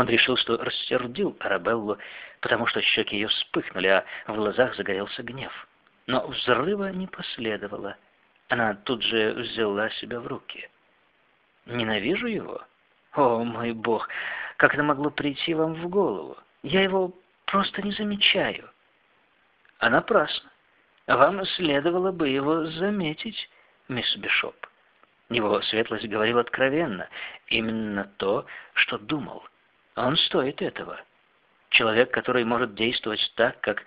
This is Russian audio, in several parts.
Он решил, что рассердил Арабеллу, потому что щеки ее вспыхнули, а в глазах загорелся гнев. Но взрыва не последовало. Она тут же взяла себя в руки. «Ненавижу его? О, мой бог, как это могло прийти вам в голову? Я его просто не замечаю». «А напрасно. Вам следовало бы его заметить, мисс Бишоп». Его светлость говорил откровенно, именно то, что думал. Он стоит этого. Человек, который может действовать так, как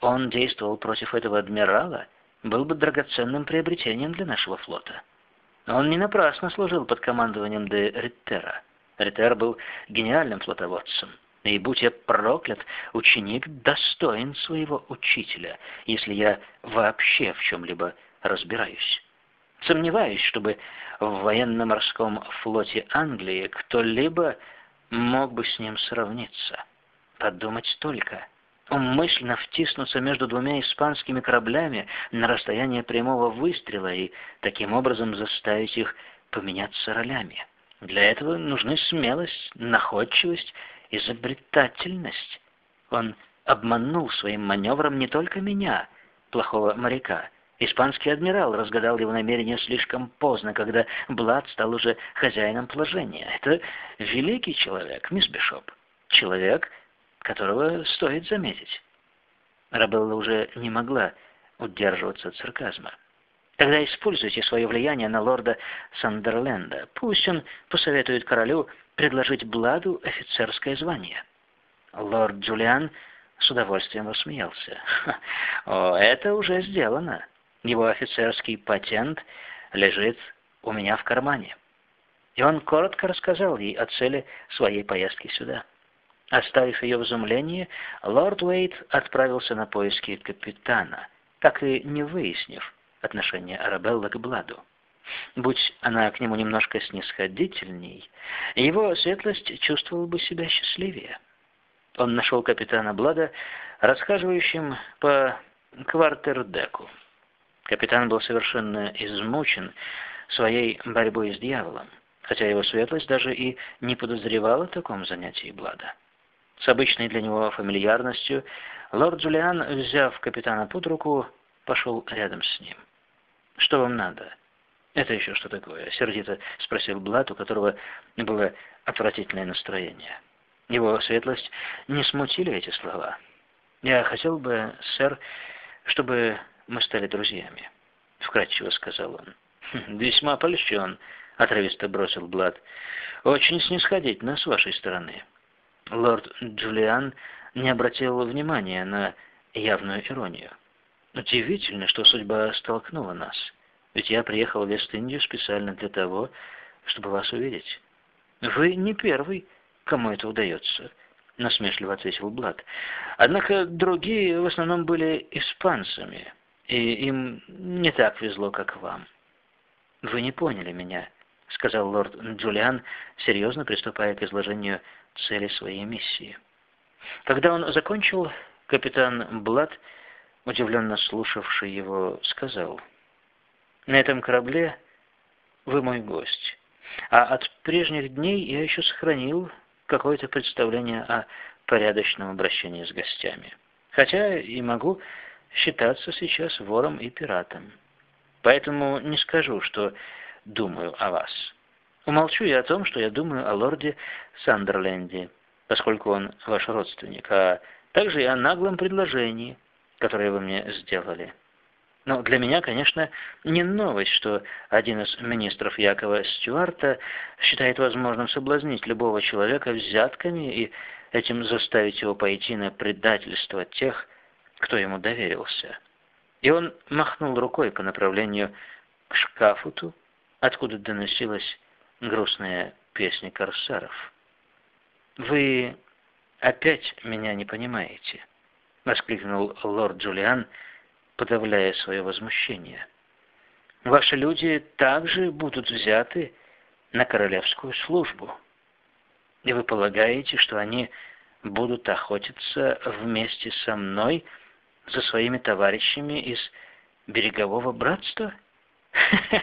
он действовал против этого адмирала, был бы драгоценным приобретением для нашего флота. Он не напрасно служил под командованием де Риттера. Риттер был гениальным флотоводцем. И будь я проклят, ученик достоин своего учителя, если я вообще в чем-либо разбираюсь. Сомневаюсь, чтобы в военно-морском флоте Англии кто-либо мог бы с ним сравниться. Подумать только. Умышленно втиснуться между двумя испанскими кораблями на расстояние прямого выстрела и таким образом заставить их поменяться ролями. Для этого нужны смелость, находчивость, изобретательность. Он обманул своим маневром не только меня, плохого моряка, Испанский адмирал разгадал его намерение слишком поздно, когда Блад стал уже хозяином положения. Это великий человек, мисс Бишоп. Человек, которого стоит заметить. Рабелла уже не могла удерживаться от сарказма. Тогда используйте свое влияние на лорда Сандерленда. Пусть он посоветует королю предложить Бладу офицерское звание. Лорд Джулиан с удовольствием рассмеялся. «О, это уже сделано. Его офицерский патент лежит у меня в кармане. И он коротко рассказал ей о цели своей поездки сюда. Оставив ее в изумлении, лорд Уэйт отправился на поиски капитана, так и не выяснив отношение Арабеллы к Бладу. Будь она к нему немножко снисходительней, его светлость чувствовал бы себя счастливее. Он нашел капитана Блада, расхаживающим по квартердеку. Капитан был совершенно измучен своей борьбой с дьяволом, хотя его светлость даже и не подозревала о таком занятии Блада. С обычной для него фамильярностью лорд Джулиан, взяв капитана под руку, пошел рядом с ним. «Что вам надо?» «Это еще что такое?» — сердито спросил Блад, у которого было отвратительное настроение. Его светлость не смутили эти слова. «Я хотел бы, сэр, чтобы мы стали друзьями», — вкратчиво сказал он. «Хм, «Весьма польщен», — отрывисто бросил Блад. «Очень снисходительно с вашей стороны». Лорд Джулиан не обратил внимания на явную иронию. «Удивительно, что судьба столкнула нас. Ведь я приехал в Вест-Индию специально для того, чтобы вас увидеть. Вы не первый, кому это удается» насмешливо ответил Блад. Однако другие в основном были испанцами и им не так везло, как вам». «Вы не поняли меня», — сказал лорд Джулиан, серьезно приступая к изложению цели своей миссии. Когда он закончил, капитан Блад, удивленно слушавший его, сказал, «На этом корабле вы мой гость, а от прежних дней я еще сохранил какое-то представление о порядочном обращении с гостями. Хотя и могу считаться сейчас вором и пиратом. Поэтому не скажу, что думаю о вас. Умолчу я о том, что я думаю о лорде Сандерленде, поскольку он ваш родственник, а также и о наглом предложении, которое вы мне сделали. Но для меня, конечно, не новость, что один из министров Якова Стюарта считает возможным соблазнить любого человека взятками и этим заставить его пойти на предательство тех, кто ему доверился. И он махнул рукой по направлению к шкафуту, откуда доносилась грустная песня корсаров. «Вы опять меня не понимаете», — воскликнул лорд Джулиан, подавляя свое возмущение. «Ваши люди также будут взяты на королевскую службу. И вы полагаете, что они будут охотиться вместе со мной за своими товарищами из берегового братства?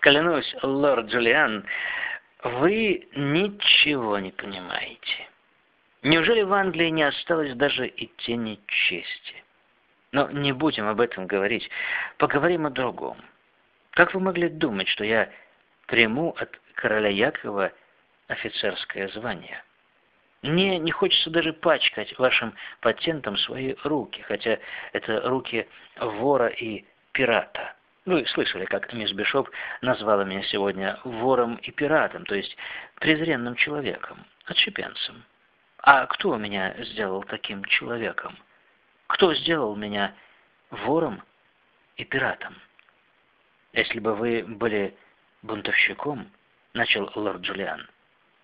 Клянусь, лорд Джулиан, Вы ничего не понимаете. Неужели в Англии не осталось даже и тени чести? Но не будем об этом говорить. Поговорим о другом. Как вы могли думать, что я приму от короля Якова офицерское звание? Мне не хочется даже пачкать вашим патентом свои руки, хотя это руки вора и пирата. Вы слышали, как мисс Бишоп назвала меня сегодня вором и пиратом, то есть презренным человеком, отщепенцем. А кто меня сделал таким человеком? Кто сделал меня вором и пиратом? Если бы вы были бунтовщиком, начал лорд Джулиан,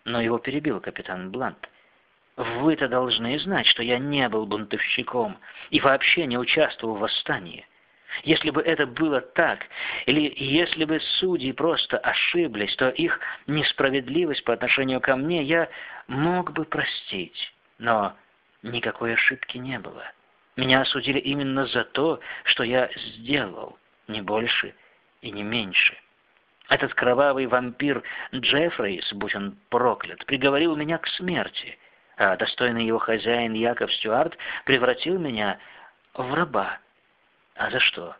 но его перебил капитан Блант. Вы-то должны знать, что я не был бунтовщиком и вообще не участвовал в восстании. Если бы это было так, или если бы судьи просто ошиблись, то их несправедливость по отношению ко мне я мог бы простить. Но никакой ошибки не было. Меня осудили именно за то, что я сделал, не больше и не меньше. Этот кровавый вампир Джеффрейс, будь он проклят, приговорил меня к смерти, достойный его хозяин Яков Стюарт превратил меня в раба. А за что?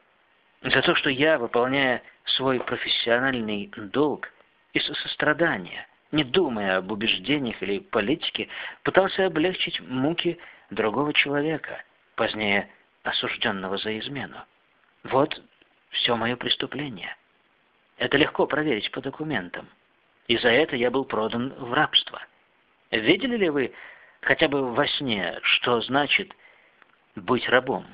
За то, что я, выполняя свой профессиональный долг из сострадания, не думая об убеждениях или политике, пытался облегчить муки другого человека, позднее осужденного за измену. Вот все мое преступление. Это легко проверить по документам. И за это я был продан в рабство. Видели ли вы хотя бы во сне, что значит быть рабом?